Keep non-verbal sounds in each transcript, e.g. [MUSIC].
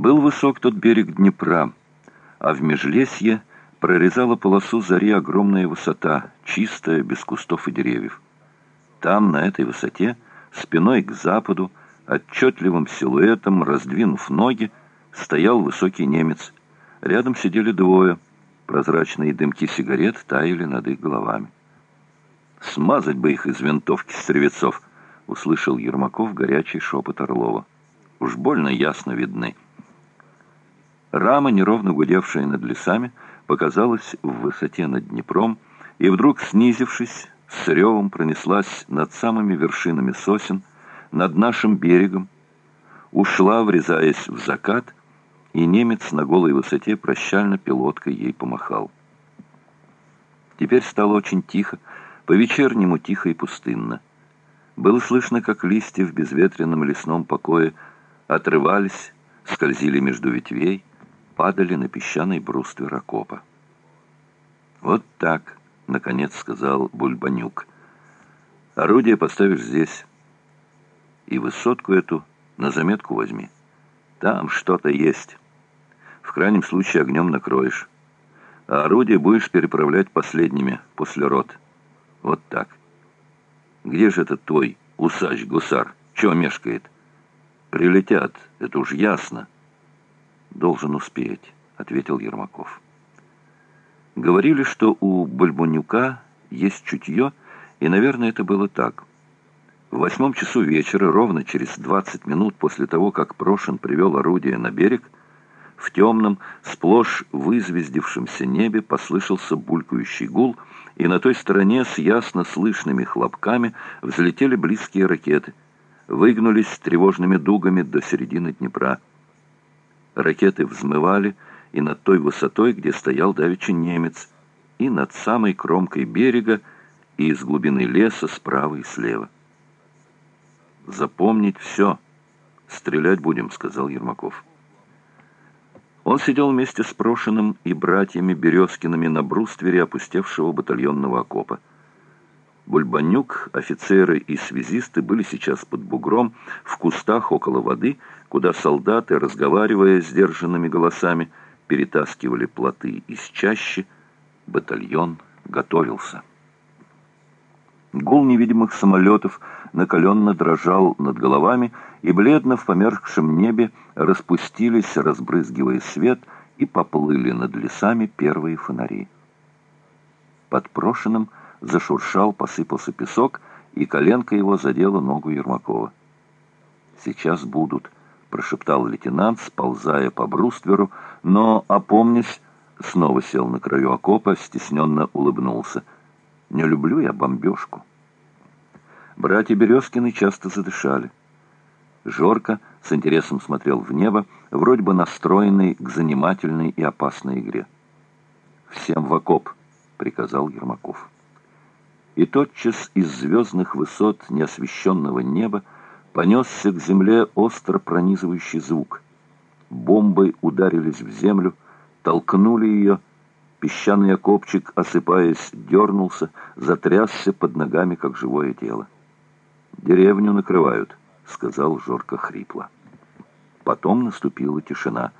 Был высок тот берег Днепра, а в межлесье прорезала полосу зари огромная высота, чистая, без кустов и деревьев. Там, на этой высоте, спиной к западу, отчетливым силуэтом, раздвинув ноги, стоял высокий немец. Рядом сидели двое. Прозрачные дымки сигарет таяли над их головами. «Смазать бы их из винтовки стрелецов!» — услышал Ермаков горячий шепот Орлова. «Уж больно ясно видны». Рама, неровно гудевшая над лесами, показалась в высоте над Днепром, и вдруг, снизившись, с ревом пронеслась над самыми вершинами сосен, над нашим берегом, ушла, врезаясь в закат, и немец на голой высоте прощально пилоткой ей помахал. Теперь стало очень тихо, по-вечернему тихо и пустынно. Было слышно, как листья в безветренном лесном покое отрывались, скользили между ветвей, падали на песчаный бруствер окопа. «Вот так», — наконец сказал Бульбанюк. «Орудие поставишь здесь. И высотку эту на заметку возьми. Там что-то есть. В крайнем случае огнем накроешь. А орудие будешь переправлять последними, после рот. Вот так. Где же этот твой усач-гусар? Чего мешкает? Прилетят, это уж ясно». «Должен успеть», — ответил Ермаков. Говорили, что у Бальбонюка есть чутье, и, наверное, это было так. В восьмом часу вечера, ровно через двадцать минут после того, как Прошин привел орудие на берег, в темном, сплошь вызвездившемся небе послышался булькающий гул, и на той стороне с ясно слышными хлопками взлетели близкие ракеты, выгнулись тревожными дугами до середины Днепра. Ракеты взмывали и над той высотой, где стоял давеча немец, и над самой кромкой берега, и из глубины леса справа и слева. «Запомнить все. Стрелять будем», — сказал Ермаков. Он сидел вместе с Прошиным и братьями Березкиными на бруствере опустевшего батальонного окопа. Бульбанюк, офицеры и связисты были сейчас под бугром, в кустах около воды, куда солдаты, разговаривая сдержанными голосами, перетаскивали плоты из чащи. Батальон готовился. Гул невидимых самолетов накаленно дрожал над головами, и бледно в померкшем небе распустились, разбрызгивая свет, и поплыли над лесами первые фонари. Под прошенным зашуршал, посыпался песок, и коленка его задела ногу Ермакова. «Сейчас будут», — прошептал лейтенант, сползая по брустверу, но, опомнясь, снова сел на краю окопа, стесненно улыбнулся. «Не люблю я бомбежку». Братья Березкины часто задышали. Жорко с интересом смотрел в небо, вроде бы настроенный к занимательной и опасной игре. «Всем в окоп», — приказал Ермаков и тотчас из звездных высот неосвещенного неба понесся к земле остро пронизывающий звук. Бомбы ударились в землю, толкнули ее, песчаный окопчик, осыпаясь, дернулся, затрясся под ногами, как живое тело. «Деревню накрывают», — сказал Жорко хрипло. Потом наступила тишина.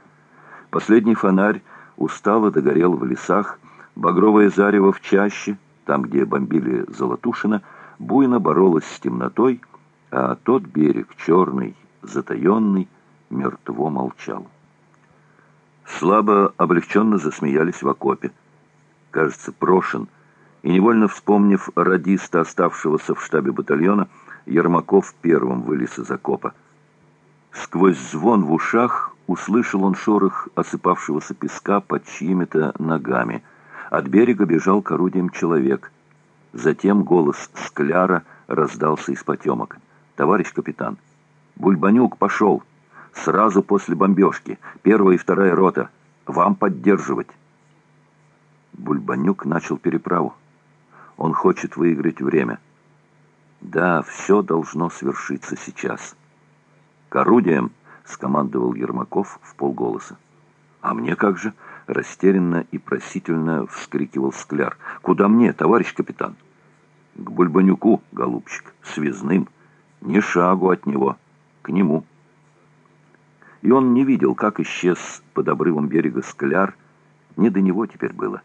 Последний фонарь устало догорел в лесах, багровое зарево в чаще — там, где бомбили Золотушина, буйно боролась с темнотой, а тот берег, черный, затаенный, мертво молчал. Слабо, облегченно засмеялись в окопе. Кажется, Прошин, и, невольно вспомнив радиста, оставшегося в штабе батальона, Ермаков первым вылез из окопа. Сквозь звон в ушах услышал он шорох осыпавшегося песка под чьими-то ногами — от берега бежал к орудиям человек. Затем голос Скляра раздался из потемок. «Товарищ капитан, Бульбанюк пошел. Сразу после бомбежки. Первая и вторая рота. Вам поддерживать». Бульбанюк начал переправу. Он хочет выиграть время. Да, все должно свершиться сейчас. «К орудиям!» — скомандовал Ермаков в полголоса. «А мне как же?» Растерянно и просительно вскрикивал Скляр. «Куда мне, товарищ капитан?» «К Бульбанюку, голубчик, связным. Ни шагу от него. К нему». и он не видел, как исчез под обрывом берега скляр. Не до него теперь было.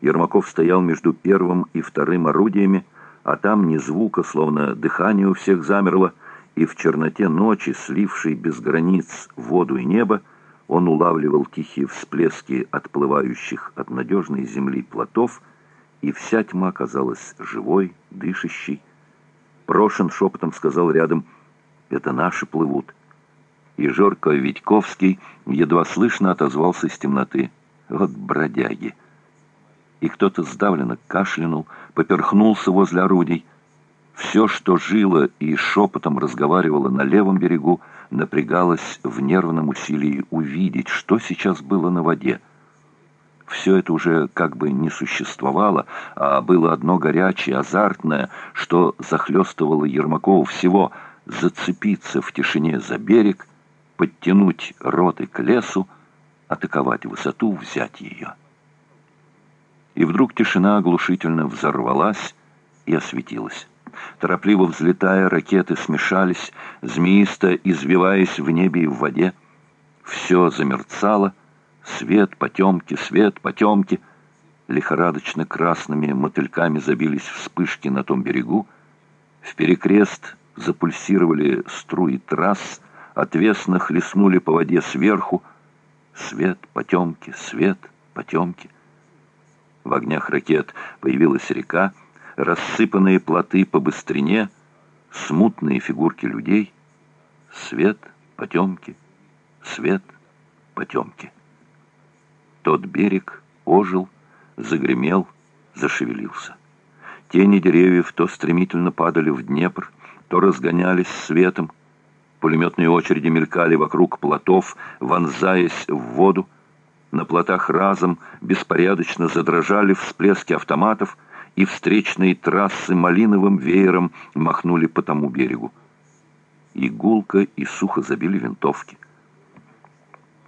Ермаков стоял между первым и вторым орудиями, а там ни звука, словно дыхание у всех замерло, и в черноте ночи, слившей без границ воду и небо, он улавливал тихие всплески отплывающих от надежной земли плотов, и вся тьма казалась живой, дышащей. Прошин шепотом сказал рядом «Это наши плывут». И Жорко Витьковский едва слышно отозвался из темноты «Вот бродяги!» и кто-то сдавленно кашлянул, поперхнулся возле орудий. Все, что жило и шепотом разговаривало на левом берегу, напрягалось в нервном усилии увидеть, что сейчас было на воде. Все это уже как бы не существовало, а было одно горячее, азартное, что захлестывало Ермакова всего — зацепиться в тишине за берег, подтянуть роты к лесу, атаковать высоту, взять ее. И вдруг тишина оглушительно взорвалась и осветилась. Торопливо взлетая, ракеты смешались, змеисто извиваясь в небе и в воде. Все замерцало. Свет, потемки, свет, потемки. Лихорадочно красными мотыльками забились вспышки на том берегу. В перекрест запульсировали струи трасс, отвесно хлестнули по воде сверху. Свет, потемки, свет, потемки. В огнях ракет появилась река, рассыпанные плоты по быстрине, смутные фигурки людей, свет, потемки, свет, потемки. Тот берег ожил, загремел, зашевелился. Тени деревьев то стремительно падали в Днепр, то разгонялись светом. Пулеметные очереди мелькали вокруг плотов, вонзаясь в воду. На плотах разом беспорядочно задрожали всплески автоматов, и встречные трассы малиновым веером махнули по тому берегу. И гулко, и сухо забили винтовки.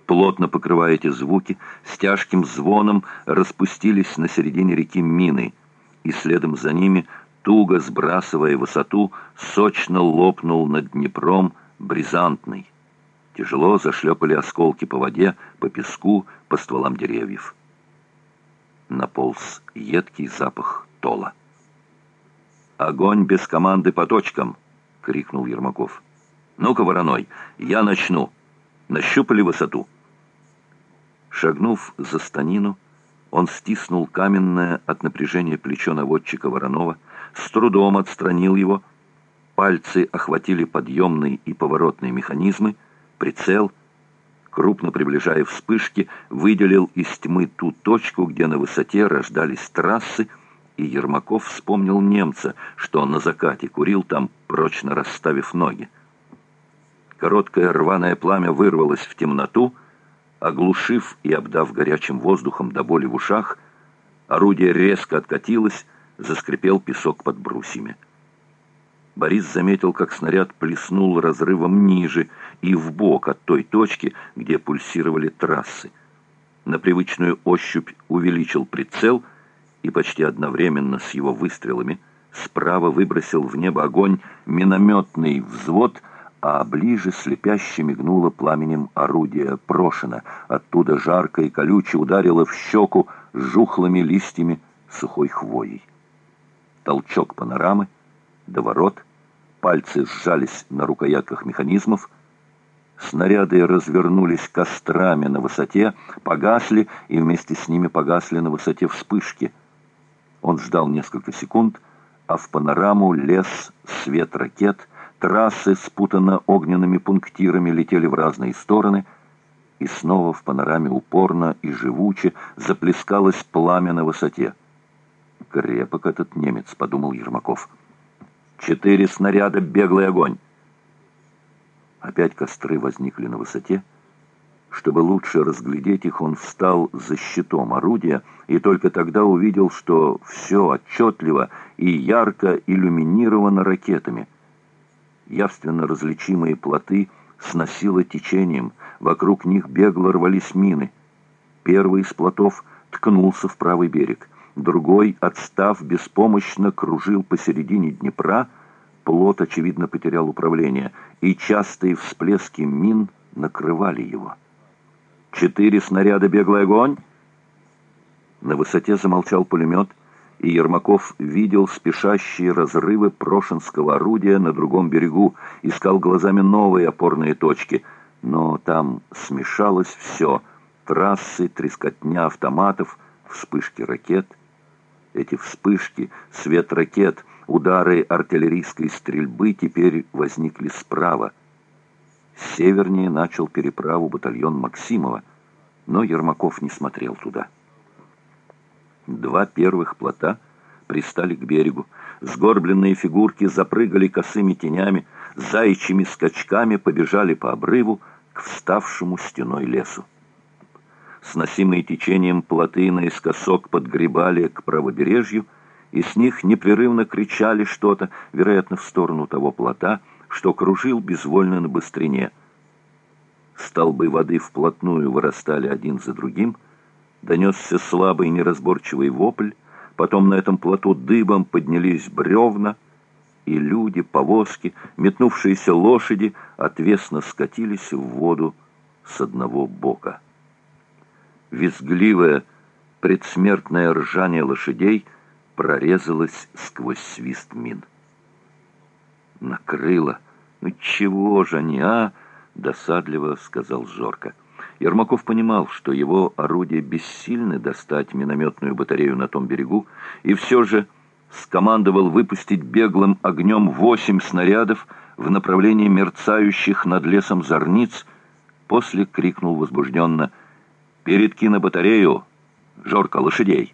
Плотно покрывая эти звуки, с тяжким звоном распустились на середине реки мины, и следом за ними, туго сбрасывая высоту, сочно лопнул над Днепром бризантный. Тяжело зашлепали осколки по воде, по песку, по стволам деревьев. Наполз едкий запах тола. «Огонь без команды по точкам!» — крикнул Ермаков. «Ну-ка, вороной, я начну!» Нащупали высоту. Шагнув за станину, он стиснул каменное от напряжения плечо наводчика Воронова, с трудом отстранил его, пальцы охватили подъемные и поворотные механизмы, прицел, крупно приближая вспышки, выделил из тьмы ту точку, где на высоте рождались трассы, и Ермаков вспомнил немца, что он на закате курил там, прочно расставив ноги. Короткое рваное пламя вырвалось в темноту, оглушив и обдав горячим воздухом до боли в ушах, орудие резко откатилось, заскрипел песок под брусьями. Борис заметил, как снаряд плеснул разрывом ниже и вбок от той точки, где пульсировали трассы. На привычную ощупь увеличил прицел и почти одновременно с его выстрелами справа выбросил в небо огонь минометный взвод, а ближе слепяще мигнуло пламенем орудия Прошина. Оттуда жарко и колюче ударило в щеку жухлыми листьями сухой хвоей. Толчок панорамы — до ворот, пальцы сжались на рукоятках механизмов, снаряды развернулись кострами на высоте, погасли, и вместе с ними погасли на высоте вспышки. Он ждал несколько секунд, а в панораму лез свет ракет, трассы, спутанно огненными пунктирами, летели в разные стороны, и снова в панораме упорно и живуче заплескалось пламя на высоте. «Крепок этот немец», — подумал Ермаков. Четыре снаряда, беглый огонь. Опять костры возникли на высоте. Чтобы лучше разглядеть их, он встал за щитом орудия и только тогда увидел, что все отчетливо и ярко иллюминировано ракетами. Явственно различимые плоты сносило течением, вокруг них бегло рвались мины. Первый из плотов ткнулся в правый берег — Другой, отстав, беспомощно кружил посередине Днепра, плот, очевидно, потерял управление, и частые всплески мин накрывали его. «Четыре снаряда, беглый огонь!» На высоте замолчал пулемет, и Ермаков видел спешащие разрывы Прошинского орудия на другом берегу, искал глазами новые опорные точки, но там смешалось все — трассы, трескотня автоматов, вспышки ракет. Эти вспышки, свет ракет, удары артиллерийской стрельбы теперь возникли справа. Севернее начал переправу батальон Максимова, но Ермаков не смотрел туда. Два первых плота пристали к берегу. Сгорбленные фигурки запрыгали косыми тенями, заячьими скачками побежали по обрыву к вставшему стеной лесу. Сносимые течением плоты наискосок подгребали к правобережью, и с них непрерывно кричали что-то, вероятно, в сторону того плота, что кружил безвольно на быстрине. Столбы воды вплотную вырастали один за другим — Донесся слабый неразборчивый вопль, потом на этом плоту дыбом поднялись бревна, и люди, повозки, метнувшиеся лошади отвесно скатились в воду с одного бока. Визгливое предсмертное ржание лошадей прорезалось сквозь свист мин. «Накрыло! Ну чего же они, а?» — досадливо сказал Зорко. Ермаков понимал, что его орудия бессильны достать минометную батарею на том берегу, и все же скомандовал выпустить беглым огнем восемь снарядов в направлении мерцающих над лесом зорниц, после крикнул возбужденно «Передки на батарею! Жорка, лошадей!»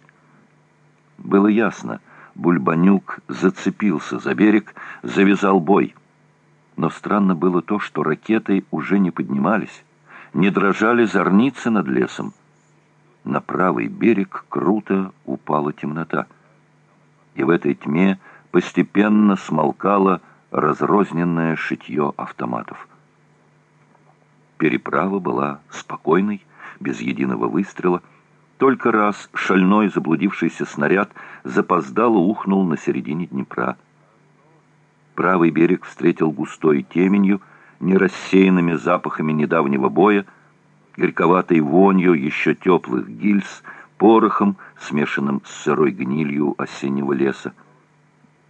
Было ясно, Бульбанюк зацепился за берег, завязал бой. Но странно было то, что ракеты уже не поднимались не дрожали зорницы над лесом. На правый берег круто упала темнота. И в этой тьме постепенно смолкало разрозненное шитье автоматов. Переправа была спокойной, без единого выстрела. Только раз шальной заблудившийся снаряд запоздало ухнул на середине Днепра. Правый берег встретил густой теменью, нерассеянными запахами недавнего боя, горьковатой вонью еще теплых гильз, порохом, смешанным с сырой гнилью осеннего леса.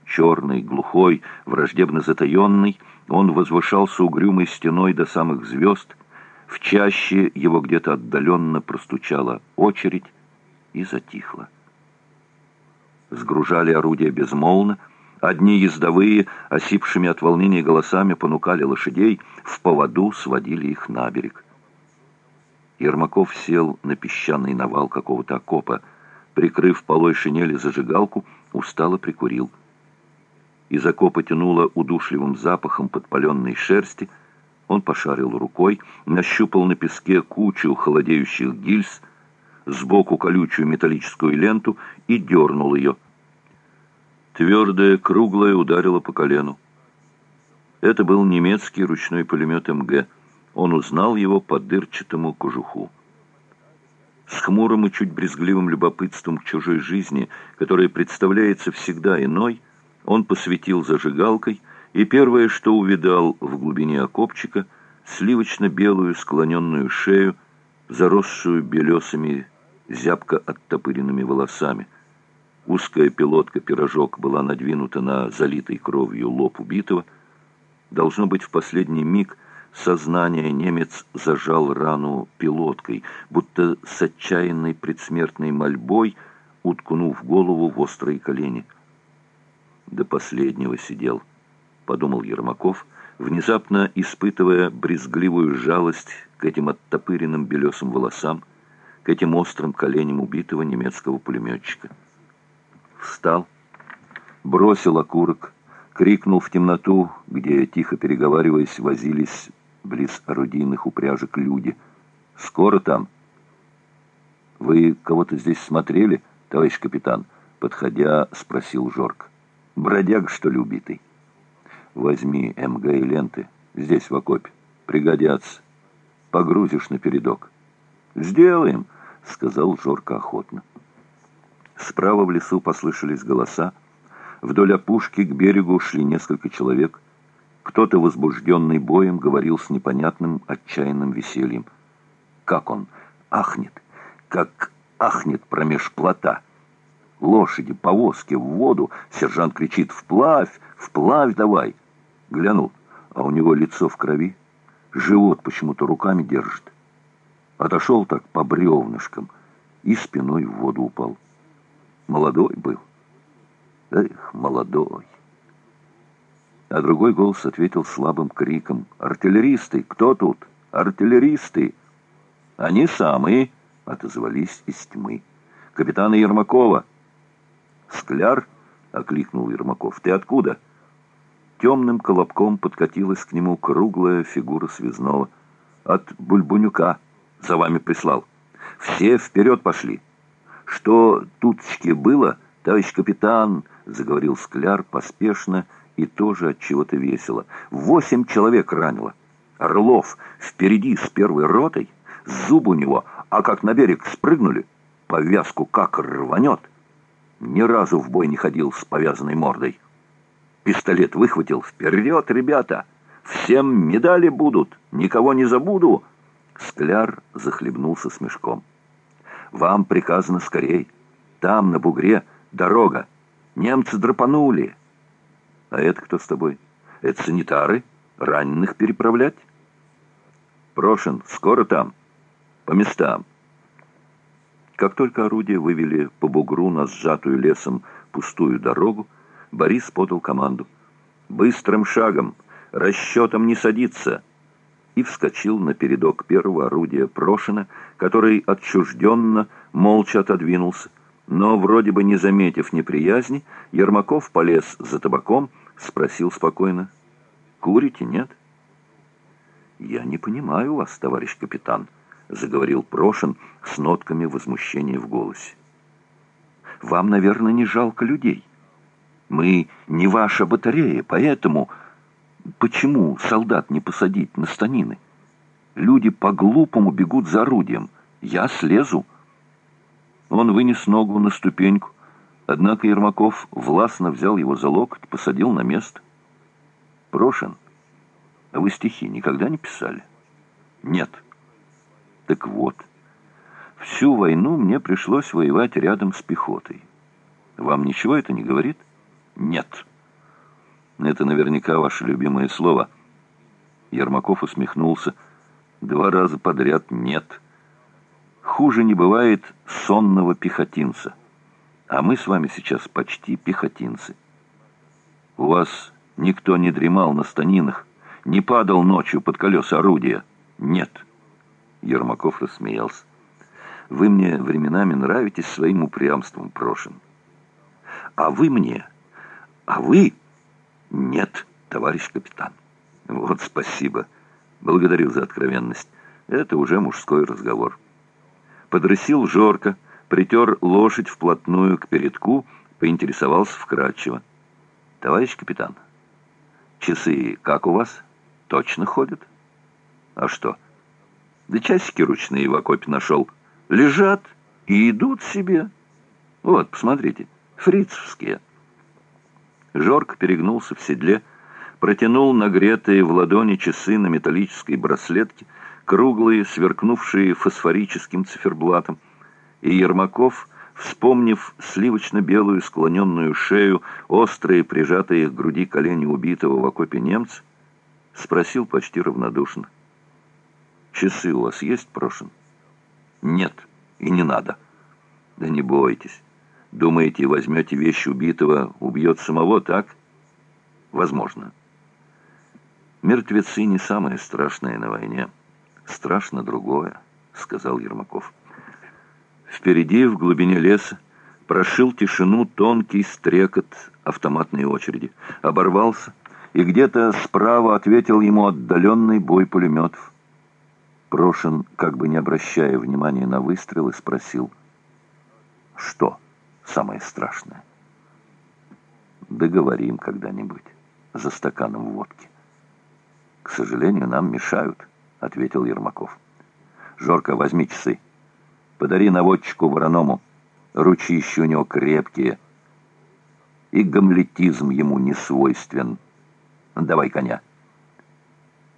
Черный, глухой, враждебно затаенный, он возвышался угрюмой стеной до самых звезд, в чаще его где-то отдаленно простучала очередь и затихла. Сгружали орудия безмолвно, Одни ездовые, осипшими от волнения голосами, понукали лошадей, в поводу сводили их на берег. Ермаков сел на песчаный навал какого-то окопа, прикрыв полой шинели зажигалку, устало прикурил. Из окопа тянуло удушливым запахом подпаленной шерсти. Он пошарил рукой, нащупал на песке кучу холодеющих гильз, сбоку колючую металлическую ленту и дернул ее — Твердое, круглое ударило по колену. Это был немецкий ручной пулемет МГ. Он узнал его по дырчатому кожуху. С хмурым и чуть брезгливым любопытством к чужой жизни, которая представляется всегда иной, он посветил зажигалкой, и первое, что увидал в глубине окопчика, сливочно-белую склоненную шею, заросшую белесыми, зябко оттопыренными волосами — Узкая пилотка-пирожок была надвинута на залитый кровью лоб убитого. Должно быть, в последний миг сознание немец зажал рану пилоткой, будто с отчаянной предсмертной мольбой, уткнув голову в острые колени. До последнего сидел, подумал Ермаков, внезапно испытывая брезгливую жалость к этим оттопыренным белесым волосам, к этим острым коленям убитого немецкого пулеметчика встал, бросил окурок, крикнул в темноту, где, тихо переговариваясь, возились близ орудийных упряжек люди. «Скоро там?» «Вы кого-то здесь смотрели, товарищ капитан?» Подходя, спросил Жорк. «Бродяг, что ли, убитый?» «Возьми МГ и ленты. Здесь, в окопе. Пригодятся. Погрузишь на передок». «Сделаем», — сказал Жорка охотно. Справа в лесу послышались голоса. Вдоль опушки к берегу шли несколько человек. Кто-то, возбужденный боем, говорил с непонятным отчаянным весельем. Как он ахнет, как ахнет промеж плота. Лошади, повозки, в воду. Сержант кричит «Вплавь! Вплавь давай!» Глянул, а у него лицо в крови. Живот почему-то руками держит. Отошел так по бревнышкам и спиной в воду упал. Молодой был. Эх, молодой. А другой голос ответил слабым криком. «Артиллеристы! Кто тут? Артиллеристы!» «Они самые!» — отозвались из тьмы. «Капитана Ермакова!» «Скляр?» — окликнул Ермаков. «Ты откуда?» Темным колобком подкатилась к нему круглая фигура связного. «От Бульбунюка. За вами прислал. Все вперед пошли!» «Что тутчки было, товарищ капитан?» — заговорил Скляр поспешно и тоже от чего-то весело. «Восемь человек ранило. Орлов впереди с первой ротой, зуб у него, а как на берег спрыгнули, повязку как рванет. Ни разу в бой не ходил с повязанной мордой. Пистолет выхватил. «Вперед, ребята! Всем медали будут! Никого не забуду!» Скляр захлебнулся смешком. «Вам приказано скорей. Там, на бугре, дорога. Немцы драпанули. А это кто с тобой? Это санитары? Раненых переправлять? Прошин, скоро там. По местам. Как только орудия вывели по бугру на сжатую лесом пустую дорогу, Борис подал команду. «Быстрым шагом! Расчетом не садиться!» И вскочил на передок первого орудия Прошина, который отчужденно, молча отодвинулся, но, вроде бы не заметив неприязни, Ермаков полез за табаком, спросил спокойно. «Курите, нет?» «Я не понимаю вас, товарищ капитан», — заговорил Прошин с нотками возмущения в голосе. «Вам, наверное, не жалко людей. Мы не ваша батарея, поэтому почему солдат не посадить на станины? Люди по-глупому бегут за орудием. Я слезу». Он вынес ногу на ступеньку, однако Ермаков властно взял его за локоть, посадил на место. «Прошин, а вы стихи никогда не писали?» «Нет». «Так вот, всю войну мне пришлось воевать рядом с пехотой. Вам ничего это не говорит?» «Нет». «Это наверняка ваше любимое слово». Ермаков усмехнулся. «Два раза подряд нет». Хуже не бывает сонного пехотинца. А мы с вами сейчас почти пехотинцы. У вас никто не дремал на станинах, не падал ночью под колеса орудия. Нет. Ермаков рассмеялся. Вы мне временами нравитесь своим упрямством, Прошин. А вы мне... А вы... Нет, товарищ капитан. Вот спасибо. Благодарю за откровенность. Это уже мужской разговор подрысил Жорка, притер лошадь вплотную к передку, поинтересовался вкратчиво. «Товарищ капитан, часы как у вас? Точно ходят?» «А что?» «Да часики ручные в окопе нашел. Лежат и идут себе. Вот, посмотрите, фрицевские». Жорк перегнулся в седле, протянул нагретые в ладони часы на металлической браслетке, круглые, сверкнувшие фосфорическим циферблатом, и Ермаков, вспомнив сливочно-белую склоненную шею, острые, прижатые к груди колени убитого в окопе немца, спросил почти равнодушно. «Часы у вас есть, Прошин?» «Нет, и не надо». «Да не бойтесь. Думаете, возьмете вещь убитого, убьет самого, так?» «Возможно». Мертвецы не самое страшное на войне страшно другое», — сказал Ермаков. Впереди, в глубине леса, прошил тишину тонкий стрекот автоматной очереди, оборвался, и где-то справа ответил ему отдаленный бой пулеметов. Прошин, как бы не обращая внимания на выстрелы, спросил, «Что самое страшное?» «Договорим когда-нибудь, за стаканом водки. К сожалению, нам мешают» ответил Ермаков. «Жорка, возьми часы. Подари наводчику вороному. Ручища у него крепкие. И гамлетизм ему не свойствен. Давай коня».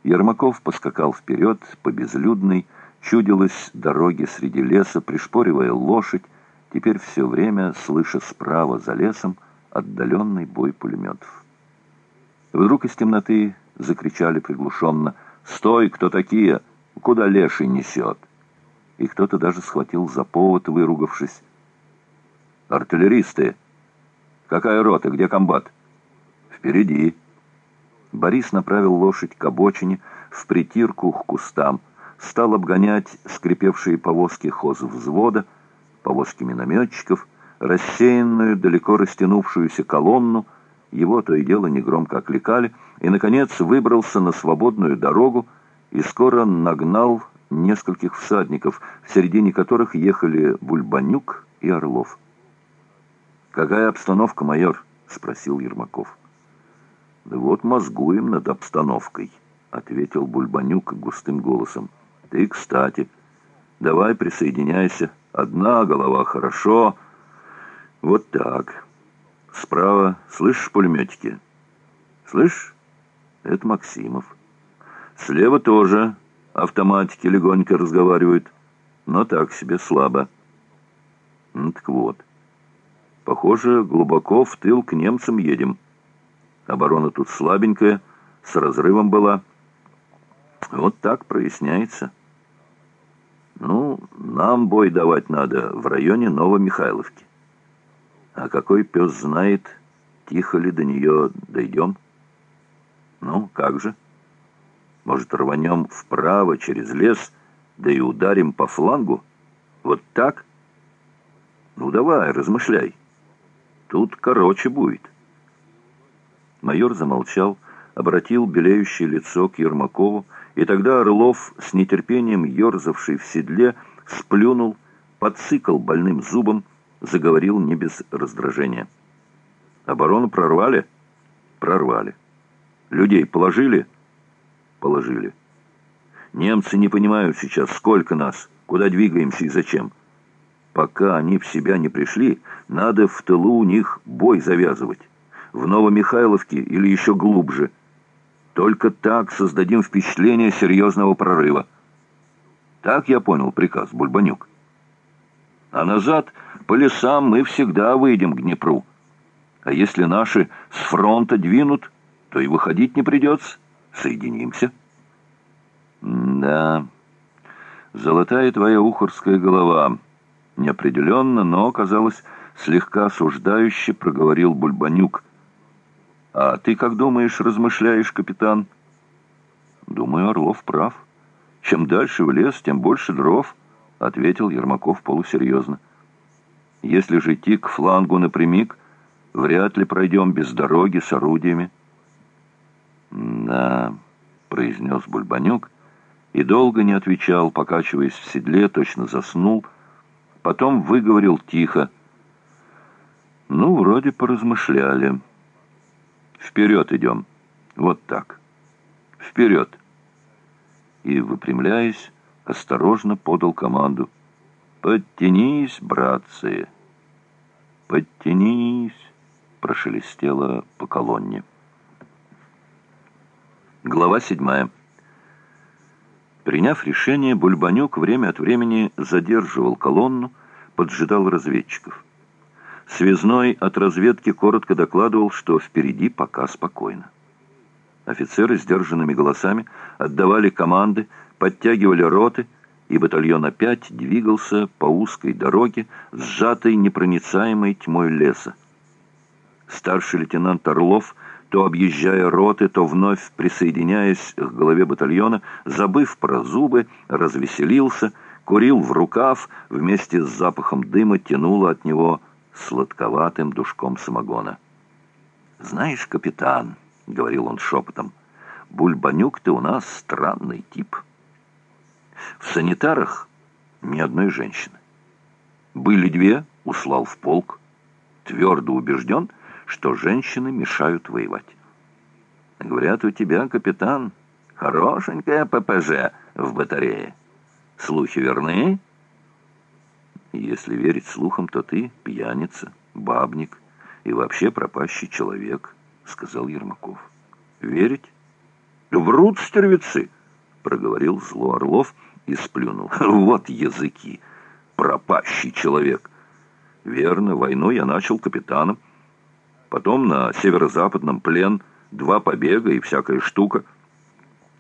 Ермаков поскакал вперед по безлюдной, чудилась дороги среди леса, пришпоривая лошадь, теперь все время слыша справа за лесом отдаленный бой пулеметов. Вдруг из темноты закричали приглушенно «Стой, кто такие? Куда леший несет?» И кто-то даже схватил за повод, выругавшись. «Артиллеристы! Какая рота? Где комбат?» «Впереди!» Борис направил лошадь к обочине, в притирку к кустам, стал обгонять скрипевшие повозки хозвзвода, повозки минометчиков, рассеянную, далеко растянувшуюся колонну, его то и дело негромко окликали, и, наконец, выбрался на свободную дорогу и скоро нагнал нескольких всадников, в середине которых ехали Бульбанюк и Орлов. «Какая обстановка, майор?» — спросил Ермаков. «Да вот мозгуем над обстановкой», — ответил Бульбанюк густым голосом. «Ты, кстати, давай присоединяйся. Одна голова хорошо. Вот так. Справа, слышишь пулеметики?» «Слышь? Это Максимов. Слева тоже автоматики легонько разговаривают, но так себе слабо. Ну, так вот. Похоже, глубоко в тыл к немцам едем». Оборона тут слабенькая, с разрывом была. Вот так проясняется. Ну, нам бой давать надо в районе Новомихайловки. А какой пес знает, тихо ли до нее дойдем? Ну, как же? Может, рванем вправо через лес, да и ударим по флангу? Вот так? Ну, давай, размышляй. Тут короче будет. Майор замолчал, обратил белеющее лицо к Ермакову, и тогда Орлов, с нетерпением ерзавший в седле, сплюнул, подсыкал больным зубом, заговорил не без раздражения. «Оборону прорвали?» «Прорвали. Людей положили?» «Положили. Немцы не понимают сейчас, сколько нас, куда двигаемся и зачем. Пока они в себя не пришли, надо в тылу у них бой завязывать» в Новомихайловке или еще глубже. Только так создадим впечатление серьезного прорыва. Так я понял приказ, Бульбанюк. А назад по лесам мы всегда выйдем к Днепру. А если наши с фронта двинут, то и выходить не придется. Соединимся. Да, золотая твоя ухорская голова. Неопределенно, но, казалось, слегка осуждающе проговорил Бульбанюк – «А ты как думаешь, размышляешь, капитан?» «Думаю, Орлов прав. Чем дальше в лес, тем больше дров», — ответил Ермаков полусерьезно. «Если же идти к флангу напрямик, вряд ли пройдем без дороги с орудиями». «Да», — произнес Бульбанюк, и долго не отвечал, покачиваясь в седле, точно заснул, потом выговорил тихо. «Ну, вроде поразмышляли». Вперед идем. Вот так. Вперед. И, выпрямляясь, осторожно подал команду. «Подтянись, братцы!» «Подтянись!» прошелестело по колонне. Глава седьмая. Приняв решение, Бульбанюк время от времени задерживал колонну, поджидал разведчиков. Связной от разведки коротко докладывал, что впереди пока спокойно. Офицеры сдержанными голосами отдавали команды, подтягивали роты, и батальон опять двигался по узкой дороге, сжатой непроницаемой тьмой леса. Старший лейтенант Орлов, то объезжая роты, то вновь присоединяясь к голове батальона, забыв про зубы, развеселился, курил в рукав, вместе с запахом дыма тянуло от него сладковатым душком самогона. «Знаешь, капитан», — говорил он шепотом, — «бульбанюк ты у нас странный тип. В санитарах ни одной женщины. Были две, услал в полк. Твердо убежден, что женщины мешают воевать. Говорят, у тебя, капитан, хорошенькая ППЖ в батарее. Слухи верны?» Если верить слухам, то ты пьяница, бабник и вообще пропащий человек, сказал Ермаков. Верить? «Врут стервецы!» — проговорил зло Орлов и сплюнул. [LAUGHS] «Вот языки! Пропащий человек!» «Верно, войну я начал капитаном. Потом на северо-западном плен, два побега и всякая штука.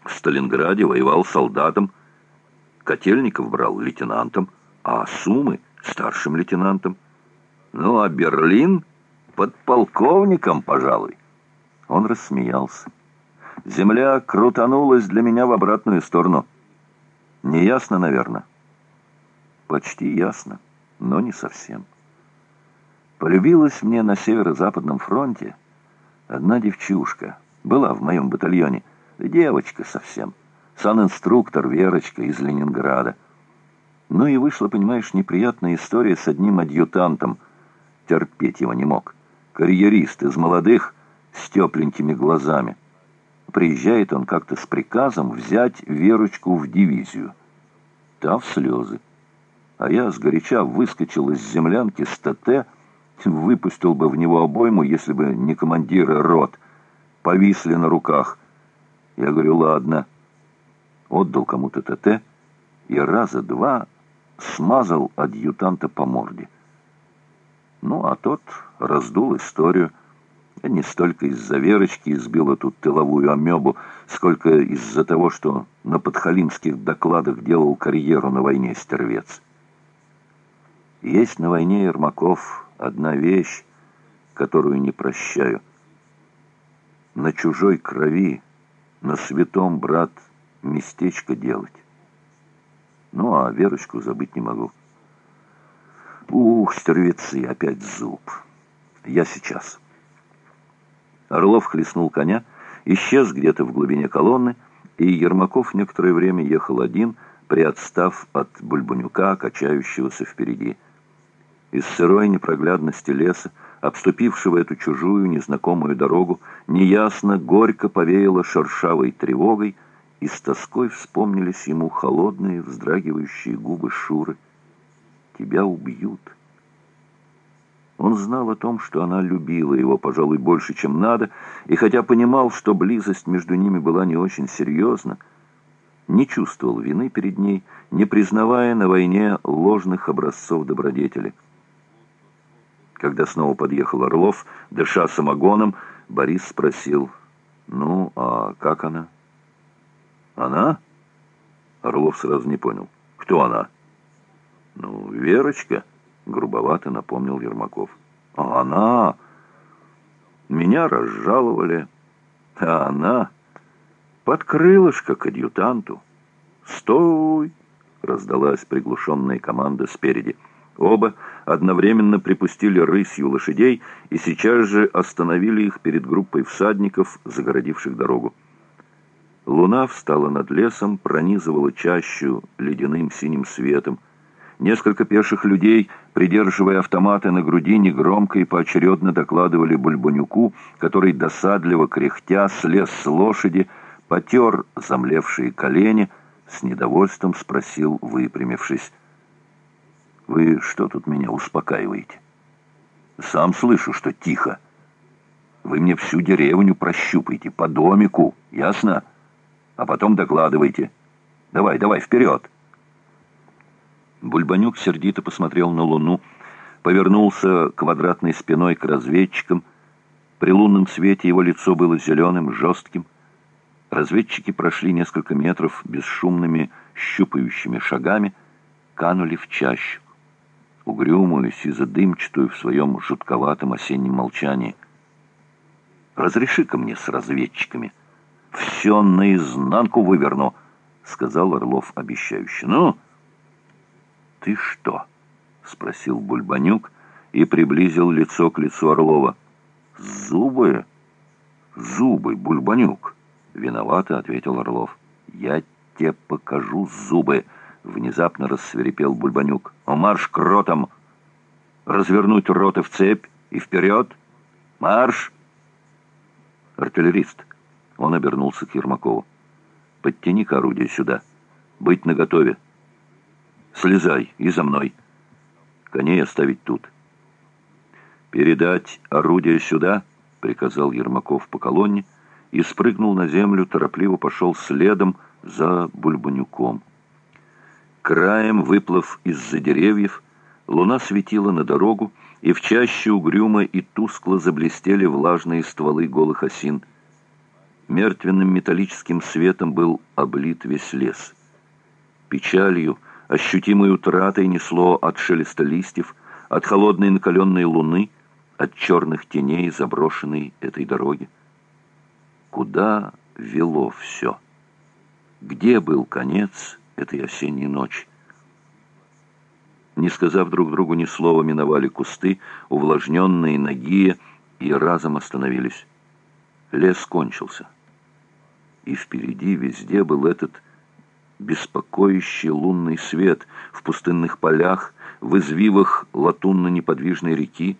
В Сталинграде воевал солдатом, Котельников брал лейтенантом, а Сумы — старшим лейтенантом. Ну, а Берлин — подполковником, пожалуй. Он рассмеялся. Земля крутанулась для меня в обратную сторону. Неясно, наверное. Почти ясно, но не совсем. Полюбилась мне на северо-западном фронте одна девчушка. Была в моем батальоне. Девочка совсем. Сан-инструктор Верочка из Ленинграда. Ну и вышла, понимаешь, неприятная история с одним адъютантом. Терпеть его не мог. Карьерист из молодых с тепленькими глазами. Приезжает он как-то с приказом взять Верочку в дивизию. Та в слезы. А я сгоряча выскочил из землянки с ТТ, выпустил бы в него обойму, если бы не командиры рот. Повисли на руках. Я говорю, ладно. Отдал кому-то ТТ и раза два смазал адъютанта по морде. Ну, а тот раздул историю. Не столько из-за Верочки избил эту тыловую амебу, сколько из-за того, что на подхалимских докладах делал карьеру на войне стервец. Есть на войне Ермаков одна вещь, которую не прощаю. На чужой крови, на святом, брат, местечко делать. Ну, а Верочку забыть не могу. Ух, стервецы, опять зуб. Я сейчас. Орлов хлестнул коня, исчез где-то в глубине колонны, и Ермаков некоторое время ехал один, приотстав от Бульбанюка, качающегося впереди. Из сырой непроглядности леса, обступившего эту чужую, незнакомую дорогу, неясно, горько повеяло шершавой тревогой, и с тоской вспомнились ему холодные, вздрагивающие губы Шуры. «Тебя убьют». Он знал о том, что она любила его, пожалуй, больше, чем надо, и хотя понимал, что близость между ними была не очень серьезна, не чувствовал вины перед ней, не признавая на войне ложных образцов добродетели. Когда снова подъехал Орлов, дыша самогоном, Борис спросил, «Ну, а как она?» «Она?» Орлов сразу не понял. «Кто она?» «Ну, Верочка», — грубовато напомнил Ермаков. «А она...» «Меня разжаловали, а она...» «Под крылышко к адъютанту». «Стой!» — раздалась приглушенная команда спереди. Оба одновременно припустили рысью лошадей и сейчас же остановили их перед группой всадников, загородивших дорогу. Луна встала над лесом, пронизывала чащу ледяным синим светом. Несколько пеших людей, придерживая автоматы на груди, негромко и поочередно докладывали Бульбанюку, который, досадливо кряхтя, слез с лошади, потер замлевшие колени, с недовольством спросил, выпрямившись, «Вы что тут меня успокаиваете?» «Сам слышу, что тихо. Вы мне всю деревню прощупаете, по домику, ясно?» А потом докладывайте. Давай, давай, вперед!» Бульбанюк сердито посмотрел на луну, повернулся квадратной спиной к разведчикам. При лунном свете его лицо было зеленым, жестким. Разведчики прошли несколько метров бесшумными, щупающими шагами, канули в чащу, угрюмую, сизо-дымчатую в своем жутковатом осеннем молчании. «Разреши-ка мне с разведчиками», все наизнанку выверну», — сказал Орлов обещающе. «Ну?» «Ты что?» — спросил Бульбанюк и приблизил лицо к лицу Орлова. «Зубы?» «Зубы, Бульбанюк!» — виновато ответил Орлов. «Я тебе покажу зубы!» — внезапно рассверепел Бульбанюк. «О, марш к ротам! Развернуть роты в цепь и вперед! Марш!» «Артиллерист!» Он обернулся к Ермакову. «Подтяни-ка орудие сюда. Быть наготове. Слезай и за мной. Коней оставить тут». «Передать орудие сюда», — приказал Ермаков по колонне, и спрыгнул на землю, торопливо пошел следом за Бульбанюком. Краем, выплыв из-за деревьев, луна светила на дорогу, и в чаще угрюмо и тускло заблестели влажные стволы голых осин. Мертвенным металлическим светом был облит весь лес. Печалью, ощутимой утратой несло от шелеста листьев, от холодной накаленной луны, от черных теней заброшенной этой дороги. Куда вело все? Где был конец этой осенней ночи? Не сказав друг другу ни слова, миновали кусты, увлажненные ноги, и разом остановились. Лес кончился. И впереди везде был этот беспокоящий лунный свет в пустынных полях, в извивах латунно-неподвижной реки,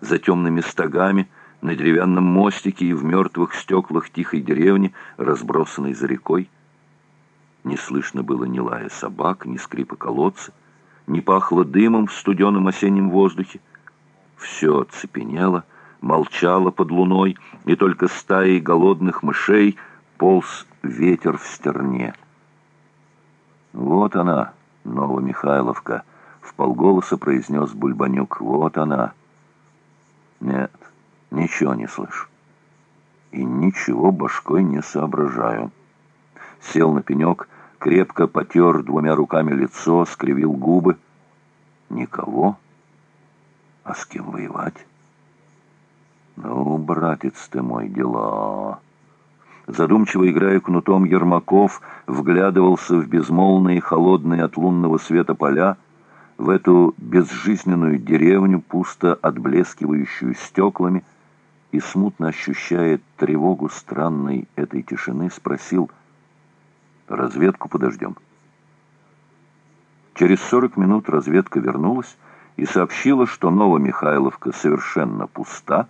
за темными стогами, на деревянном мостике и в мертвых стеклах тихой деревни, разбросанной за рекой. Не слышно было ни лая собак, ни скрипа колодца, не пахло дымом в студеном осеннем воздухе. Все оцепенело, молчало под луной, и только стаи голодных мышей полз ветер в стерне. «Вот она, Новомихайловка!» — полголоса произнес Бульбанюк. «Вот она!» «Нет, ничего не слышу. И ничего башкой не соображаю». Сел на пенек, крепко потер двумя руками лицо, скривил губы. Никого? А с кем воевать? Ну, братец ты мой, дела. Задумчиво играя кнутом Ермаков, вглядывался в безмолвные, холодные от лунного света поля, в эту безжизненную деревню, пусто отблескивающую стеклами, и, смутно ощущая тревогу странной этой тишины, спросил — Разведку подождем. Через 40 минут разведка вернулась и сообщила, что Новомихайловка совершенно пуста.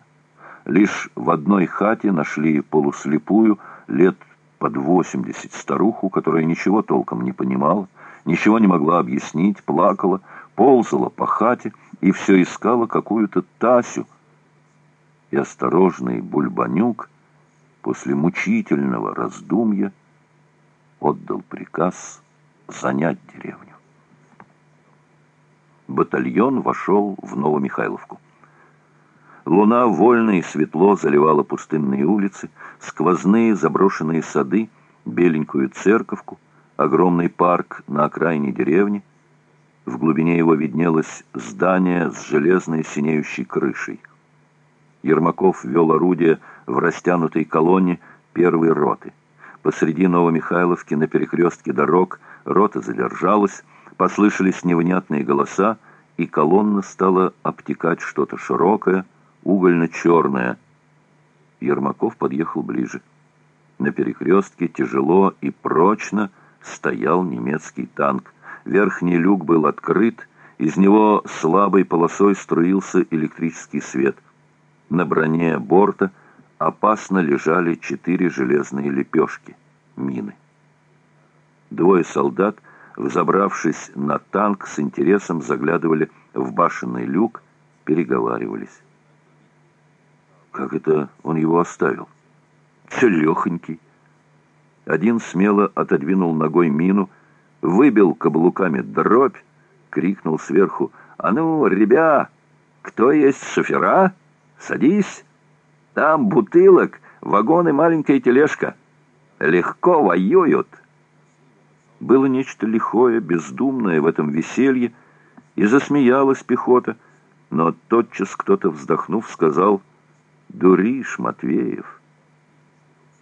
Лишь в одной хате нашли полуслепую, лет под 80 старуху, которая ничего толком не понимала, ничего не могла объяснить, плакала, ползала по хате и все искала какую-то Тасю. И осторожный Бульбанюк после мучительного раздумья отдал приказ занять деревню. Батальон вошел в Новомихайловку. Луна вольно и светло заливала пустынные улицы, сквозные заброшенные сады, беленькую церковку, огромный парк на окраине деревни. В глубине его виднелось здание с железной синеющей крышей. Ермаков вел орудие в растянутой колонне первой роты. Посреди Новомихайловки на перекрестке дорог рота задержалась, послышались невнятные голоса, и колонна стала обтекать что-то широкое, угольно-черное. Ермаков подъехал ближе. На перекрестке тяжело и прочно стоял немецкий танк. Верхний люк был открыт, из него слабой полосой струился электрический свет. На броне борта – опасно лежали четыре железные лепешки, мины. Двое солдат, взобравшись на танк, с интересом заглядывали в башенный люк, переговаривались. Как это он его оставил? Целехонький. Один смело отодвинул ногой мину, выбил каблуками дробь, крикнул сверху, «А ну, ребя, кто есть шофера? Садись!» Там бутылок, вагон и маленькая тележка. Легко воюют. Было нечто лихое, бездумное в этом веселье, и засмеялась пехота, но тотчас кто-то, вздохнув, сказал «Дуришь, Матвеев».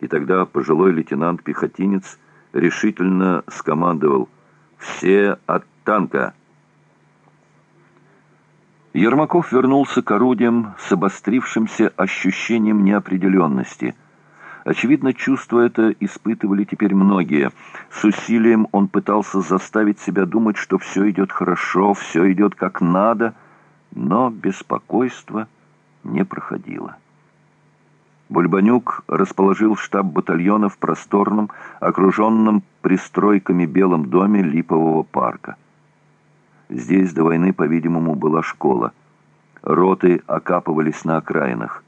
И тогда пожилой лейтенант-пехотинец решительно скомандовал «Все от танка!» Ермаков вернулся к орудиям с обострившимся ощущением неопределенности. Очевидно, чувство это испытывали теперь многие. С усилием он пытался заставить себя думать, что все идет хорошо, все идет как надо, но беспокойство не проходило. Бульбанюк расположил штаб батальона в просторном, окруженном пристройками белом доме липового парка. Здесь до войны, по-видимому, была школа. Роты окапывались на окраинах.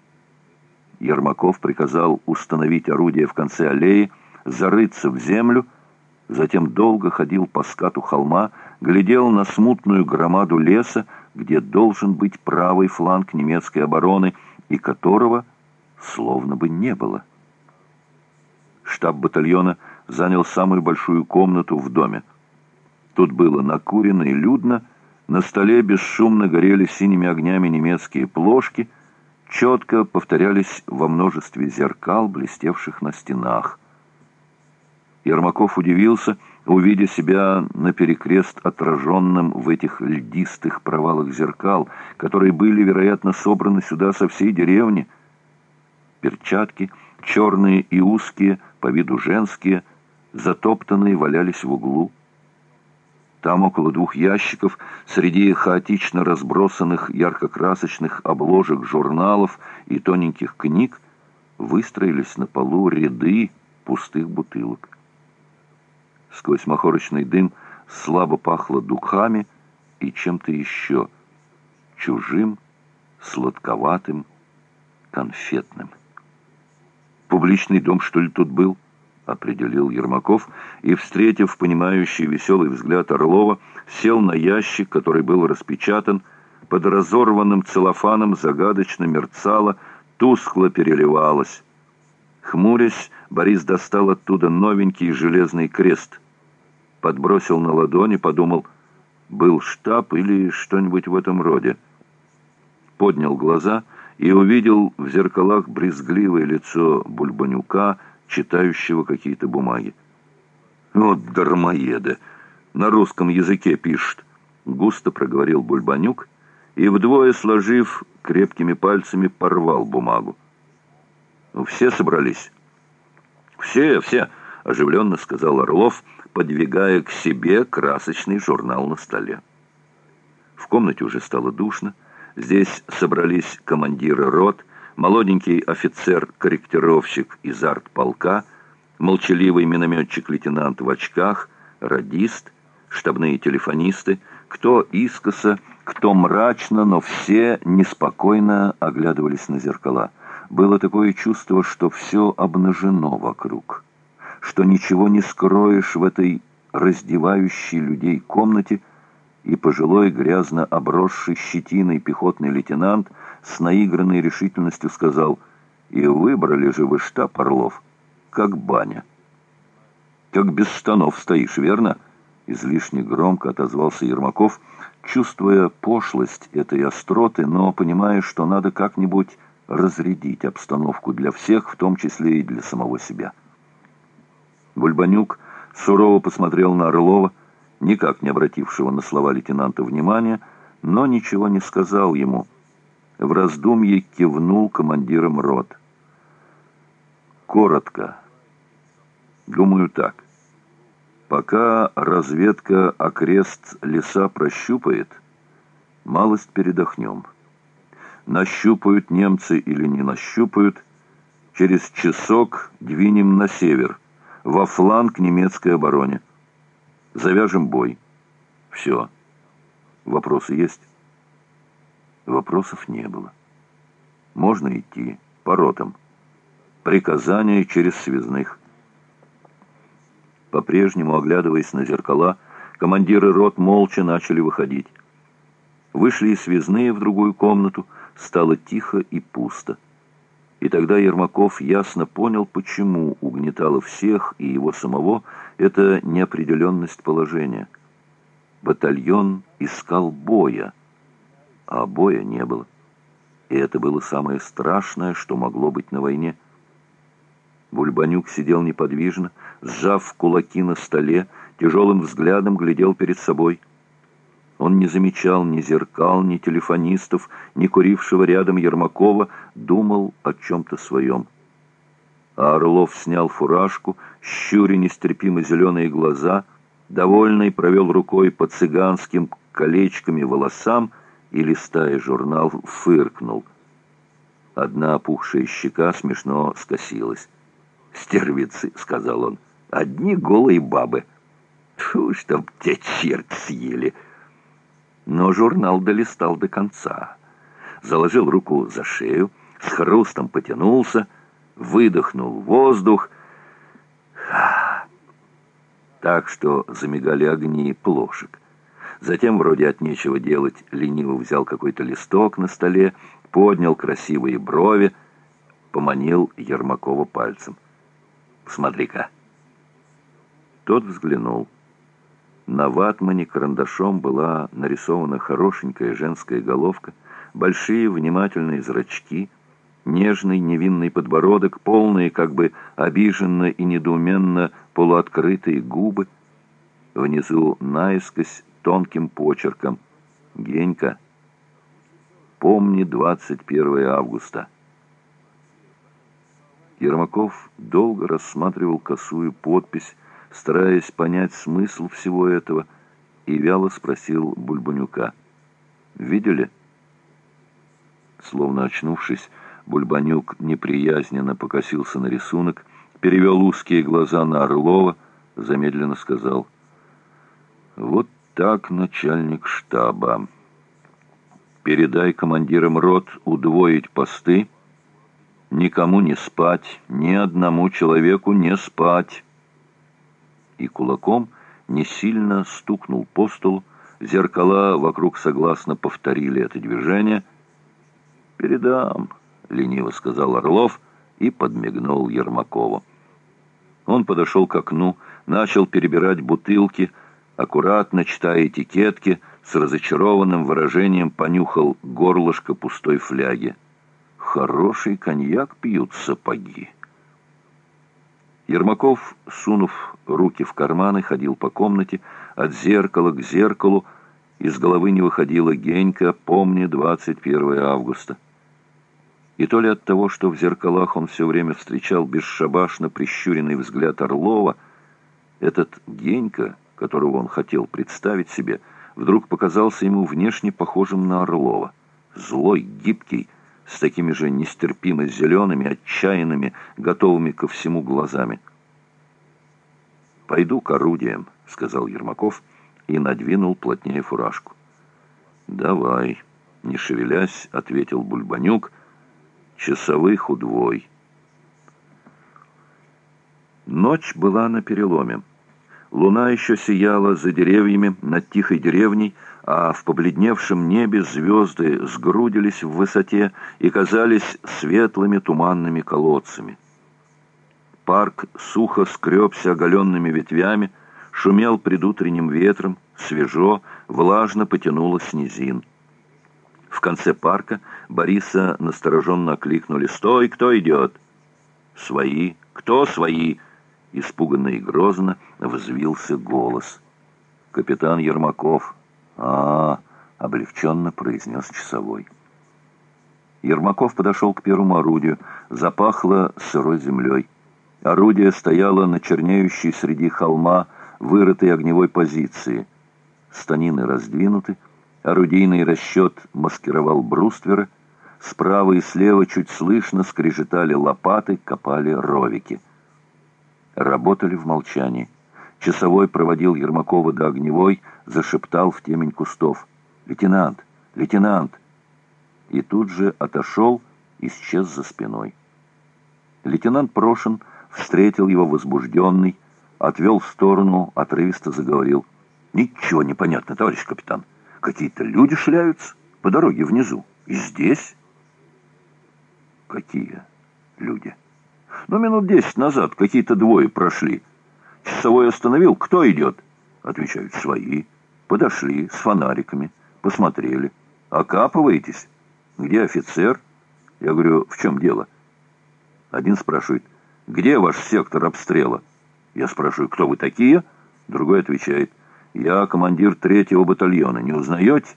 Ермаков приказал установить орудие в конце аллеи, зарыться в землю, затем долго ходил по скату холма, глядел на смутную громаду леса, где должен быть правый фланг немецкой обороны, и которого словно бы не было. Штаб батальона занял самую большую комнату в доме. Тут было накурено и людно, на столе бесшумно горели синими огнями немецкие плошки, четко повторялись во множестве зеркал, блестевших на стенах. Ермаков удивился, увидя себя на перекрест отраженным в этих льдистых провалах зеркал, которые были, вероятно, собраны сюда со всей деревни. Перчатки, черные и узкие, по виду женские, затоптанные, валялись в углу. Там около двух ящиков, среди хаотично разбросанных ярко-красочных обложек журналов и тоненьких книг, выстроились на полу ряды пустых бутылок. Сквозь махорочный дым слабо пахло духами и чем-то еще, чужим, сладковатым, конфетным. Публичный дом, что ли, тут был? Определил Ермаков и, встретив понимающий веселый взгляд Орлова, сел на ящик, который был распечатан, под разорванным целлофаном загадочно мерцало, тускло переливалось. Хмурясь, Борис достал оттуда новенький железный крест подбросил на ладони, подумал, был штаб или что-нибудь в этом роде. Поднял глаза и увидел в зеркалах брезгливое лицо Бульбанюка, читающего какие-то бумаги. «Вот дармоеда! На русском языке пишет!» Густо проговорил Бульбанюк и, вдвое сложив, крепкими пальцами порвал бумагу. «Все собрались?» «Все, все!» — оживленно сказал Орлов, подвигая к себе красочный журнал на столе. В комнате уже стало душно. Здесь собрались командиры рот, молоденький офицер-корректировщик из артполка, молчаливый минометчик-лейтенант в очках, радист, штабные телефонисты, кто искоса, кто мрачно, но все неспокойно оглядывались на зеркала. Было такое чувство, что все обнажено вокруг что ничего не скроешь в этой раздевающей людей комнате, и пожилой, грязно обросший щетиной пехотный лейтенант с наигранной решительностью сказал, «И выбрали же вы штаб, Орлов, как баня». «Как без штанов стоишь, верно?» Излишне громко отозвался Ермаков, чувствуя пошлость этой остроты, но понимая, что надо как-нибудь разрядить обстановку для всех, в том числе и для самого себя. Бульбанюк сурово посмотрел на Орлова, никак не обратившего на слова лейтенанта внимания, но ничего не сказал ему. В раздумье кивнул командиром рот. Коротко. Думаю так. Пока разведка окрест леса прощупает, малость передохнем. Нащупают немцы или не нащупают, через часок двинем на север, во фланг немецкой обороне. Завяжем бой. Все. Вопросы есть? Вопросов не было. Можно идти по ротам. Приказания через связных. По-прежнему, оглядываясь на зеркала, командиры рот молча начали выходить. Вышли и связные в другую комнату, стало тихо и пусто. И тогда Ермаков ясно понял, почему угнетало всех и его самого эта неопределенность положения. Батальон искал боя, а боя не было. И это было самое страшное, что могло быть на войне. Бульбанюк сидел неподвижно, сжав кулаки на столе, тяжелым взглядом глядел перед собой – он не замечал ни зеркал, ни телефонистов, ни курившего рядом Ермакова, думал о чем-то своем. А Орлов снял фуражку, щуря нестерпимо зеленые глаза, довольный провел рукой по цыганским колечками волосам и, листая журнал, фыркнул. Одна опухшая щека смешно скосилась. «Стервицы», — сказал он, — «одни голые бабы». «Фу, чтоб те черт съели!» Но журнал долистал до конца. Заложил руку за шею, с хрустом потянулся, выдохнул воздух. Так что замигали огни плошек. Затем, вроде от нечего делать, лениво взял какой-то листок на столе, поднял красивые брови, поманил Ермакова пальцем. «Смотри-ка!» Тот взглянул. На ватмане карандашом была нарисована хорошенькая женская головка, большие внимательные зрачки, нежный невинный подбородок, полные, как бы обиженно и недоуменно полуоткрытые губы. Внизу наискось тонким почерком «Генька, помни 21 августа». Ермаков долго рассматривал косую подпись, стараясь понять смысл всего этого, и вяло спросил Бульбанюка. «Видели?» Словно очнувшись, Бульбанюк неприязненно покосился на рисунок, перевел узкие глаза на Орлова, замедленно сказал. «Вот так, начальник штаба. Передай командирам рот удвоить посты, никому не спать, ни одному человеку не спать» и кулаком не сильно стукнул по столу. Зеркала вокруг согласно повторили это движение. «Передам», — лениво сказал Орлов и подмигнул Ермакову. Он подошел к окну, начал перебирать бутылки, аккуратно читая этикетки, с разочарованным выражением понюхал горлышко пустой фляги. «Хороший коньяк пьют сапоги». Ермаков, сунув руки в карманы, ходил по комнате, от зеркала к зеркалу, из головы не выходила Генька, помни 21 августа. И то ли от того, что в зеркалах он все время встречал бесшабашно прищуренный взгляд Орлова, этот Генька, которого он хотел представить себе, вдруг показался ему внешне похожим на Орлова. Злой, гибкий, с такими же нестерпимо зелеными, отчаянными, готовыми ко всему глазами. «Пойду к орудиям», — сказал Ермаков и надвинул плотнее фуражку. «Давай», — не шевелясь, ответил Бульбанюк, — «часовых удвой». Ночь была на переломе. Луна еще сияла за деревьями над тихой деревней, а в побледневшем небе звезды сгрудились в высоте и казались светлыми туманными колодцами. Парк сухо скребся оголенными ветвями, шумел предутренним ветром, свежо, влажно потянуло с. В конце парка Бориса настороженно окликнули «Стой, кто идет?» «Свои! Кто свои?» Испуганно и грозно взвился голос. «Капитан Ермаков!» А, облегченно произнес часовой. Ермаков подошел к первому орудию. Запахло сырой землей. Орудие стояло на чернеющей среди холма вырытой огневой позиции. Станины раздвинуты, орудийный расчет маскировал брустверы, справа и слева чуть слышно скрежетали лопаты, копали ровики. Работали в молчании. Часовой проводил Ермакова до огневой, зашептал в темень кустов. «Лейтенант! Лейтенант!» И тут же отошел, исчез за спиной. Лейтенант Прошин встретил его возбужденный, отвел в сторону, отрывисто заговорил. «Ничего не товарищ капитан. Какие-то люди шляются по дороге внизу. И здесь?» «Какие люди?» «Ну, минут десять назад какие-то двое прошли». Часовой остановил. «Кто идет?» Отвечают, «Свои». Подошли с фонариками, посмотрели. «Окапываетесь? Где офицер?» Я говорю, «В чем дело?» Один спрашивает, «Где ваш сектор обстрела?» Я спрашиваю, «Кто вы такие?» Другой отвечает, «Я командир третьего батальона. Не узнаете?»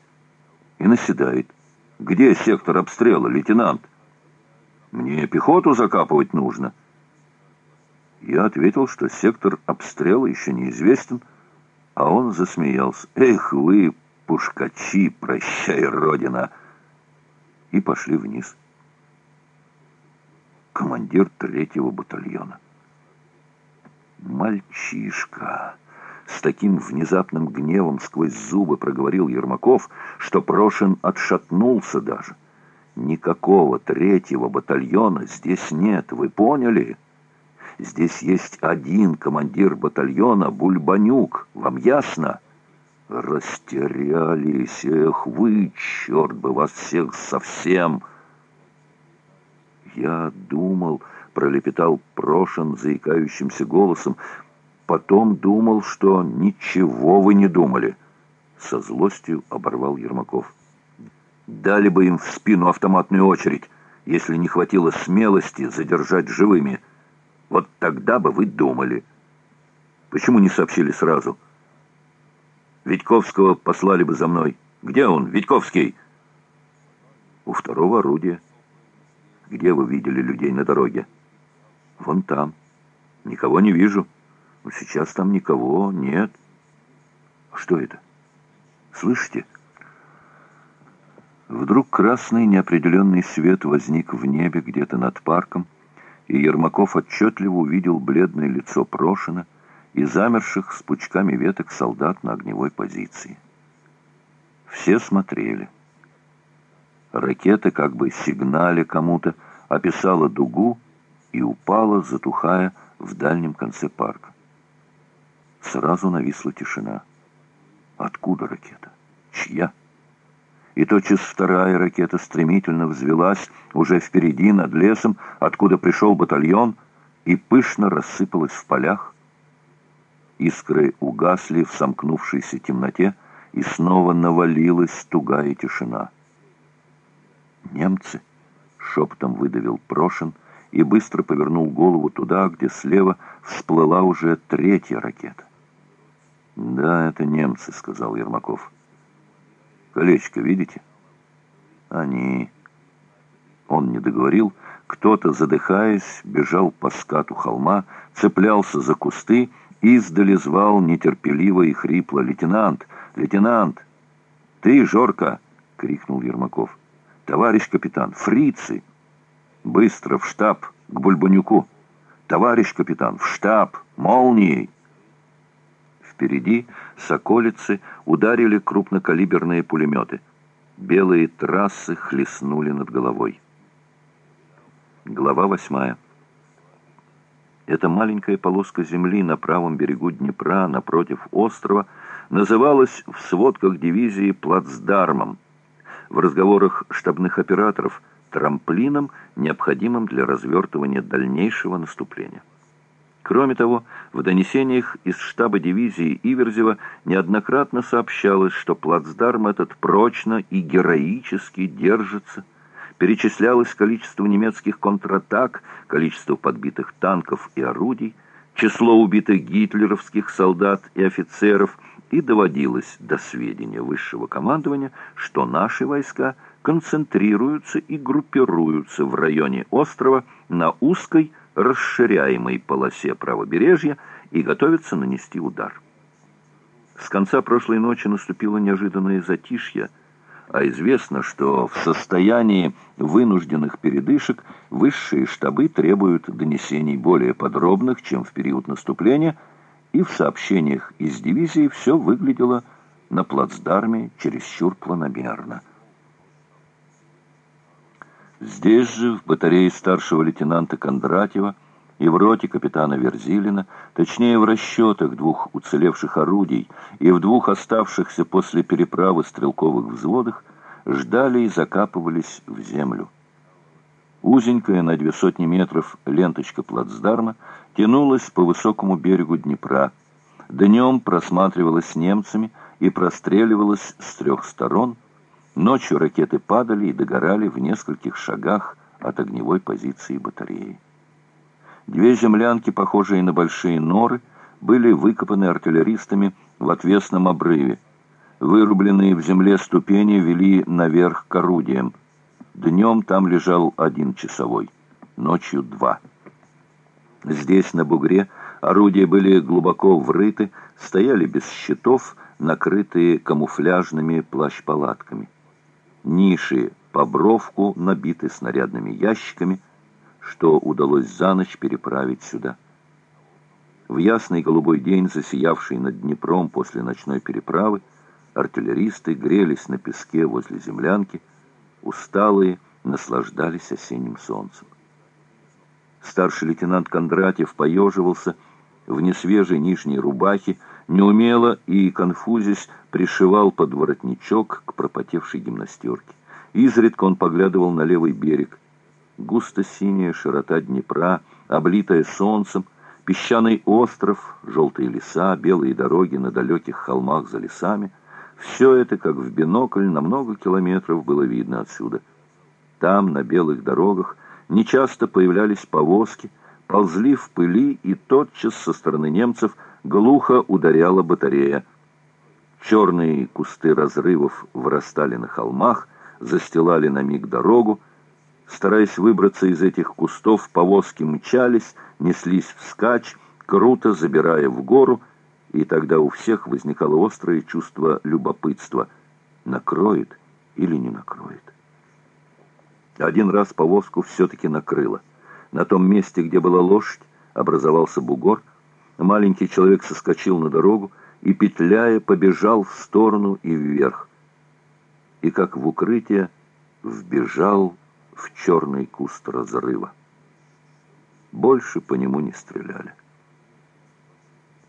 И наседает, «Где сектор обстрела, лейтенант?» «Мне пехоту закапывать нужно». Я ответил, что сектор обстрела еще неизвестен, а он засмеялся. «Эх вы, пушкачи, прощай, Родина!» И пошли вниз. Командир третьего батальона. «Мальчишка!» С таким внезапным гневом сквозь зубы проговорил Ермаков, что Прошин отшатнулся даже. Никакого третьего батальона здесь нет, вы поняли? Здесь есть один командир батальона Бульбанюк, вам ясно? Растерялись, эх вы, черт бы вас всех совсем! Я думал, пролепетал Прошин заикающимся голосом, потом думал, что ничего вы не думали. Со злостью оборвал Ермаков. Дали бы им в спину автоматную очередь, если не хватило смелости задержать живыми. Вот тогда бы вы думали. Почему не сообщили сразу? Витьковского послали бы за мной. Где он, Витьковский? У второго орудия. Где вы видели людей на дороге? Вон там. Никого не вижу. Сейчас там никого нет. А что это? Слышите? Вдруг красный неопределенный свет возник в небе где-то над парком, и Ермаков отчетливо увидел бледное лицо Прошина и замерших с пучками веток солдат на огневой позиции. Все смотрели. Ракета, как бы сигнале кому-то, описала дугу и упала, затухая в дальнем конце парка. Сразу нависла тишина. Откуда ракета? Чья? И тотчас вторая ракета стремительно взвелась уже впереди, над лесом, откуда пришел батальон, и пышно рассыпалась в полях. Искры угасли в сомкнувшейся темноте, и снова навалилась тугая тишина. «Немцы!» — шепотом выдавил Прошин и быстро повернул голову туда, где слева всплыла уже третья ракета. «Да, это немцы», — сказал Ермаков. Колечко видите? Они... Он не договорил. Кто-то, задыхаясь, бежал по скату холма, цеплялся за кусты, издали звал нетерпеливо и хрипло. «Лейтенант! Лейтенант!» «Ты, Жорка!» — крикнул Ермаков. «Товарищ капитан! Фрицы!» «Быстро в штаб! К Бульбанюку!» «Товарищ капитан! В штаб! Молнией!» Впереди соколицы ударили крупнокалиберные пулеметы. Белые трассы хлестнули над головой. Глава восьмая. Эта маленькая полоска земли на правом берегу Днепра, напротив острова, называлась в сводках дивизии плацдармом, в разговорах штабных операторов – трамплином, необходимым для развертывания дальнейшего наступления. Кроме того, в донесениях из штаба дивизии Иверзева неоднократно сообщалось, что плацдарм этот прочно и героически держится. Перечислялось количество немецких контратак, количество подбитых танков и орудий, число убитых гитлеровских солдат и офицеров, и доводилось до сведения высшего командования, что наши войска концентрируются и группируются в районе острова на узкой, расширяемой полосе правобережья и готовится нанести удар. С конца прошлой ночи наступило неожиданное затишье, а известно, что в состоянии вынужденных передышек высшие штабы требуют донесений более подробных, чем в период наступления, и в сообщениях из дивизии все выглядело на плацдарме чересчур планомерно. Здесь же, в батарее старшего лейтенанта Кондратьева и в роте капитана Верзилина, точнее в расчетах двух уцелевших орудий и в двух оставшихся после переправы стрелковых взводах, ждали и закапывались в землю. Узенькая на две сотни метров ленточка плацдарма тянулась по высокому берегу Днепра. Днем просматривалась немцами и простреливалась с трех сторон – Ночью ракеты падали и догорали в нескольких шагах от огневой позиции батареи. Две землянки, похожие на большие норы, были выкопаны артиллеристами в отвесном обрыве. Вырубленные в земле ступени вели наверх к орудиям. Днем там лежал один часовой, ночью два. Здесь, на бугре, орудия были глубоко врыты, стояли без щитов, накрытые камуфляжными плащ-палатками. Ниши по бровку набиты снарядными ящиками, что удалось за ночь переправить сюда. В ясный голубой день, засиявший над Днепром после ночной переправы, артиллеристы грелись на песке возле землянки, усталые наслаждались осенним солнцем. Старший лейтенант Кондратьев поеживался в несвежей нижней рубахе, неумело и, конфузясь, пришивал под воротничок к пропотевшей гимнастерке. Изредка он поглядывал на левый берег. Густо-синяя широта Днепра, облитая солнцем, песчаный остров, желтые леса, белые дороги на далеких холмах за лесами — все это, как в бинокль, на много километров было видно отсюда. Там, на белых дорогах, нечасто появлялись повозки, ползли в пыли, и тотчас со стороны немцев глухо ударяла батарея. Черные кусты разрывов вырастали на холмах, застилали на миг дорогу. Стараясь выбраться из этих кустов, повозки мчались, неслись вскачь, круто забирая в гору, и тогда у всех возникало острое чувство любопытства, накроет или не накроет. Один раз повозку все-таки накрыло. На том месте, где была лошадь, образовался бугор. Маленький человек соскочил на дорогу и, петляя, побежал в сторону и вверх. И, как в укрытие, вбежал в черный куст разрыва. Больше по нему не стреляли.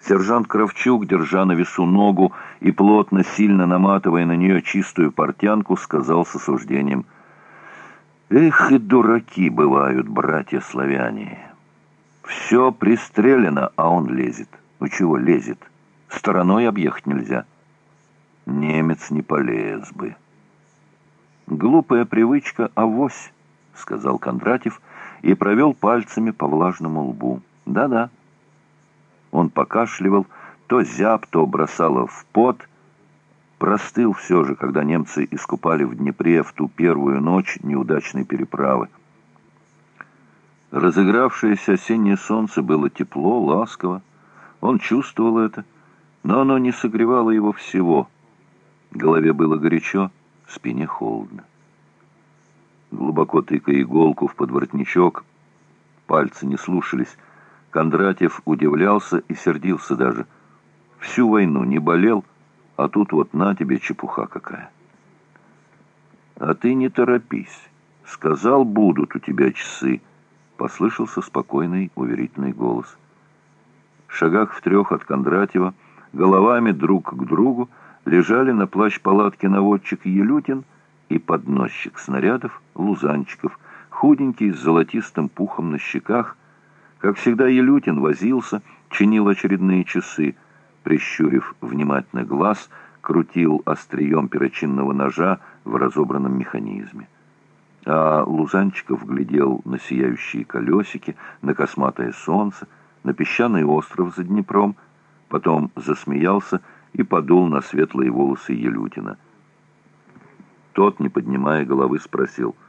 Сержант Кравчук, держа на весу ногу и плотно, сильно наматывая на нее чистую портянку, сказал с осуждением, «Эх, и дураки бывают, братья-славяне! Все пристрелено, а он лезет. Ну чего лезет? Стороной объехать нельзя. Немец не полез бы». «Глупая привычка авось», — сказал Кондратьев и провел пальцами по влажному лбу. «Да-да». Он покашливал, то зяб, то бросало в пот. Простыл все же, когда немцы искупали в Днепре в ту первую ночь неудачной переправы. Разыгравшееся осеннее солнце было тепло, ласково. Он чувствовал это, но оно не согревало его всего. Голове было горячо, спине холодно. Глубоко тыкая иголку в подворотничок, пальцы не слушались, Кондратьев удивлялся и сердился даже. Всю войну не болел, а тут вот на тебе чепуха какая. «А ты не торопись. Сказал, будут у тебя часы», — послышался спокойный, уверительный голос. В шагах в трех от Кондратьева, головами друг к другу, лежали на плащ палатки наводчик Елютин и подносчик снарядов Лузанчиков, худенький с золотистым пухом на щеках, как всегда, Елютин возился, чинил очередные часы, прищурив внимательно глаз, крутил острием перочинного ножа в разобранном механизме. А Лузанчиков глядел на сияющие колесики, на косматое солнце, на песчаный остров за Днепром, потом засмеялся и подул на светлые волосы Елютина. Тот, не поднимая головы, спросил —